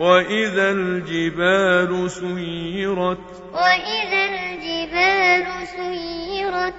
وَإِذَا الْجِبَالُ سُيِّرَتْ وَإِذَا الْجِبَالُ سُيِّرَتْ